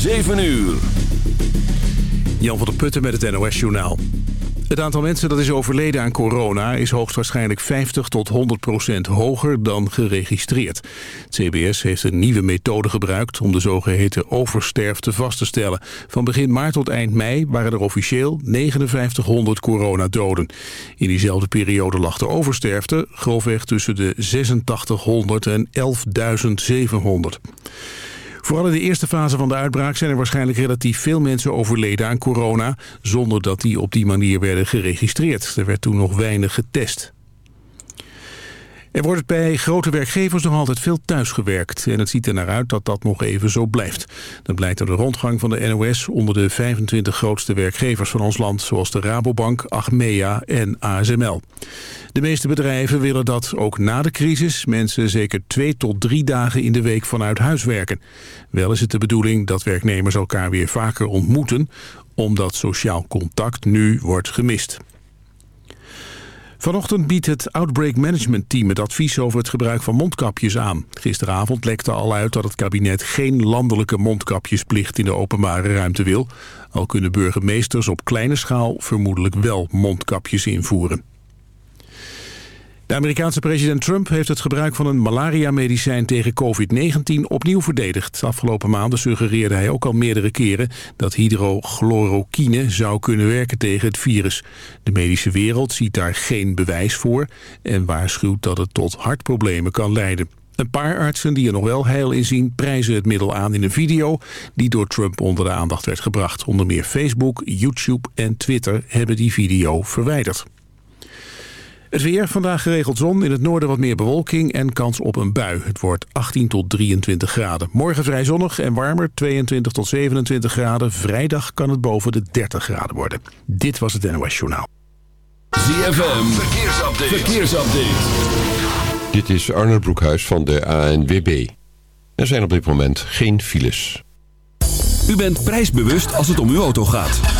7 uur. Jan van der Putten met het NOS-journaal. Het aantal mensen dat is overleden aan corona is hoogstwaarschijnlijk 50 tot 100 procent hoger dan geregistreerd. Het CBS heeft een nieuwe methode gebruikt om de zogeheten oversterfte vast te stellen. Van begin maart tot eind mei waren er officieel 5900 coronadoden. In diezelfde periode lag de oversterfte grofweg tussen de 8600 en 11.700. Vooral in de eerste fase van de uitbraak zijn er waarschijnlijk relatief veel mensen overleden aan corona, zonder dat die op die manier werden geregistreerd. Er werd toen nog weinig getest. Er wordt bij grote werkgevers nog altijd veel thuisgewerkt. En het ziet er naar uit dat dat nog even zo blijft. Dat blijkt uit de rondgang van de NOS onder de 25 grootste werkgevers van ons land... zoals de Rabobank, Achmea en ASML. De meeste bedrijven willen dat ook na de crisis... mensen zeker twee tot drie dagen in de week vanuit huis werken. Wel is het de bedoeling dat werknemers elkaar weer vaker ontmoeten... omdat sociaal contact nu wordt gemist. Vanochtend biedt het Outbreak Management Team het advies over het gebruik van mondkapjes aan. Gisteravond lekte al uit dat het kabinet geen landelijke mondkapjesplicht in de openbare ruimte wil. Al kunnen burgemeesters op kleine schaal vermoedelijk wel mondkapjes invoeren. De Amerikaanse president Trump heeft het gebruik van een malaria-medicijn tegen COVID-19 opnieuw verdedigd. Afgelopen maanden suggereerde hij ook al meerdere keren dat hydrochloroquine zou kunnen werken tegen het virus. De medische wereld ziet daar geen bewijs voor en waarschuwt dat het tot hartproblemen kan leiden. Een paar artsen die er nog wel heil in zien prijzen het middel aan in een video die door Trump onder de aandacht werd gebracht. Onder meer Facebook, YouTube en Twitter hebben die video verwijderd. Het weer, vandaag geregeld zon, in het noorden wat meer bewolking en kans op een bui. Het wordt 18 tot 23 graden. Morgen vrij zonnig en warmer, 22 tot 27 graden. Vrijdag kan het boven de 30 graden worden. Dit was het NOS Journaal. ZFM, verkeersupdate. verkeersupdate. Dit is Arnold Broekhuis van de ANWB. Er zijn op dit moment geen files. U bent prijsbewust als het om uw auto gaat.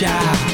ja.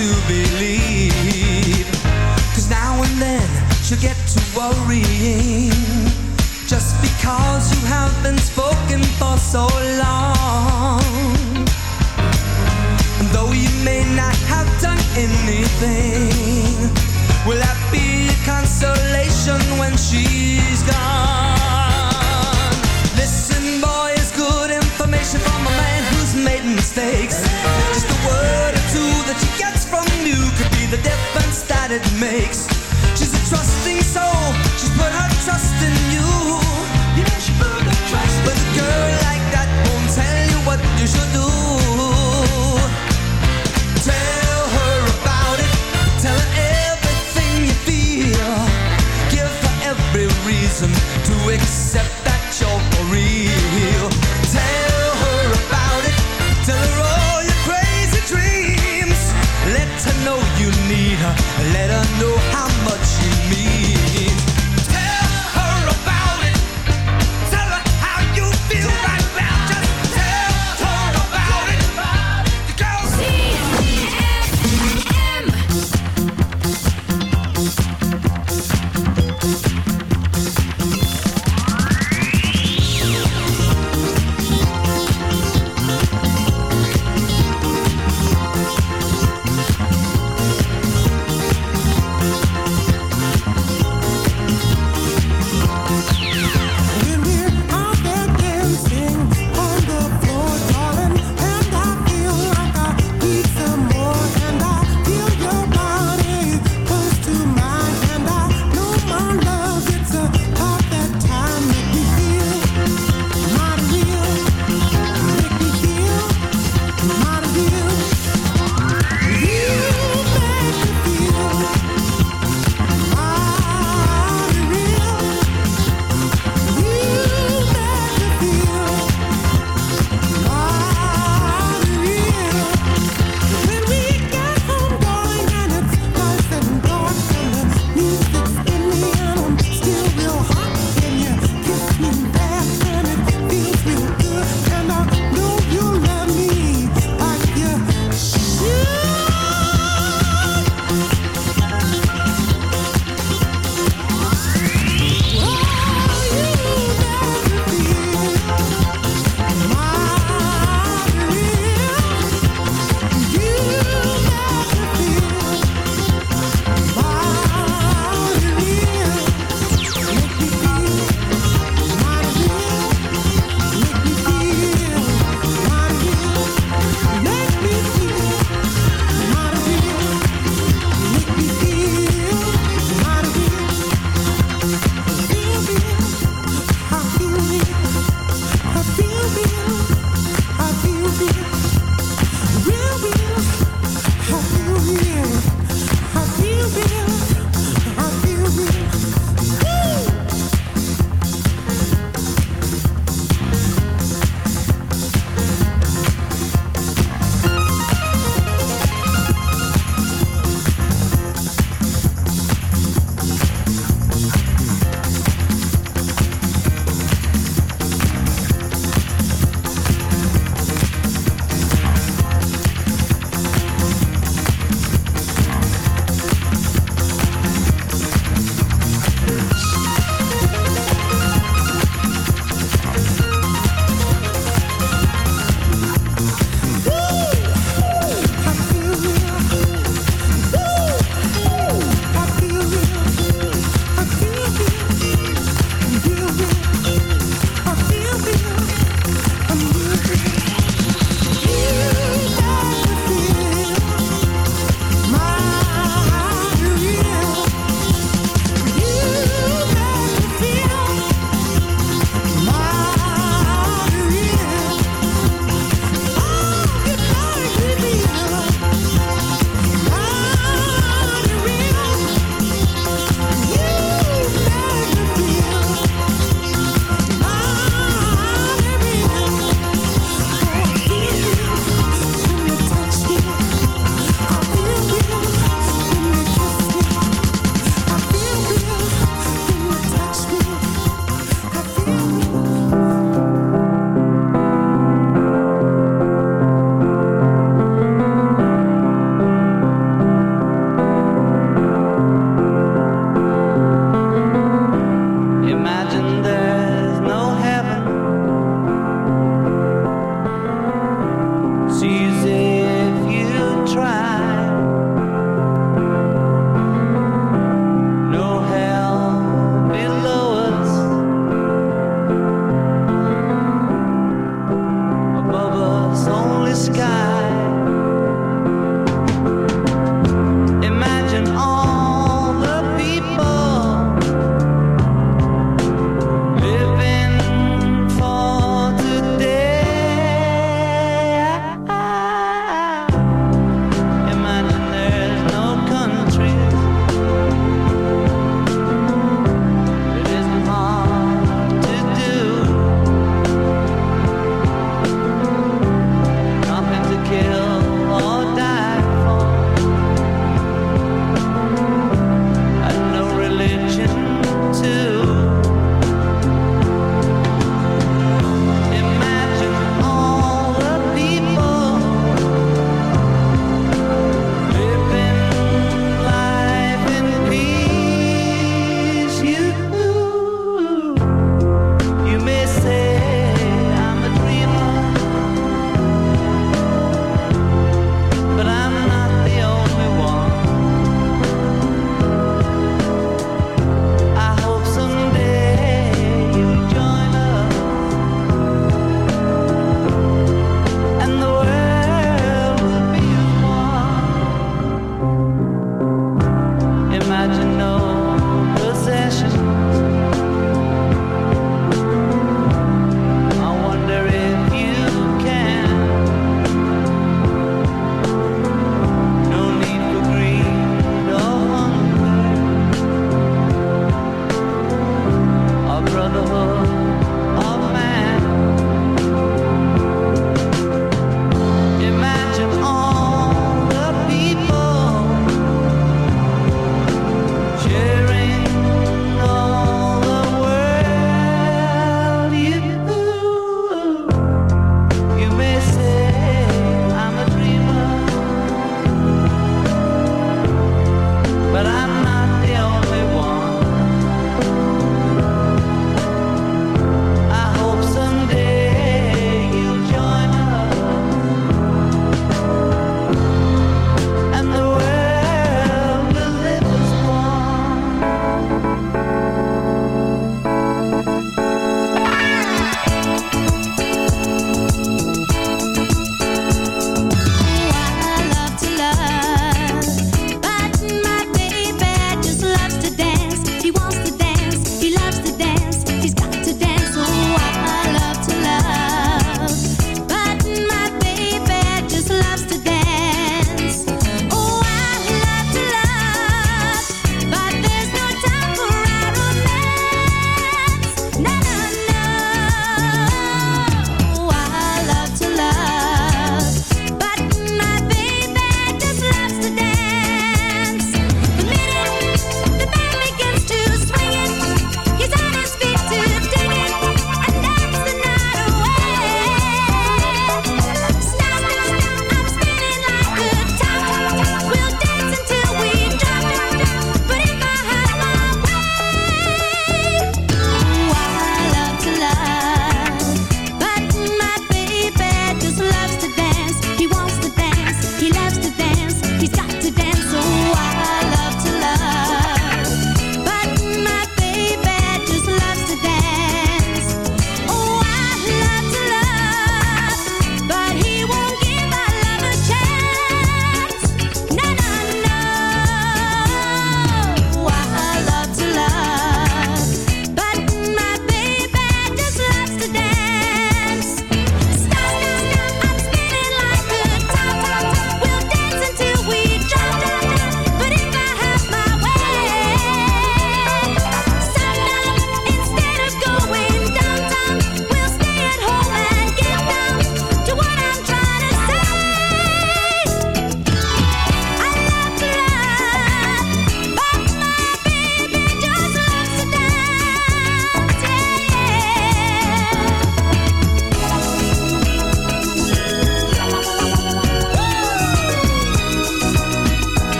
To believe. 'Cause now and then she gets too worrying. Just because you haven't spoken for so long. Though you may not have done anything, will that be consolation when she's gone? Listen, boy, it's good information from a man who's made mistakes. Just a word or two that she gets from you could be the difference that it makes. Trusting soul, she's put her trust in you. Know she put her trust But a girl like that won't tell you what you should do. Tell her about it. Tell her everything you feel. Give her every reason to accept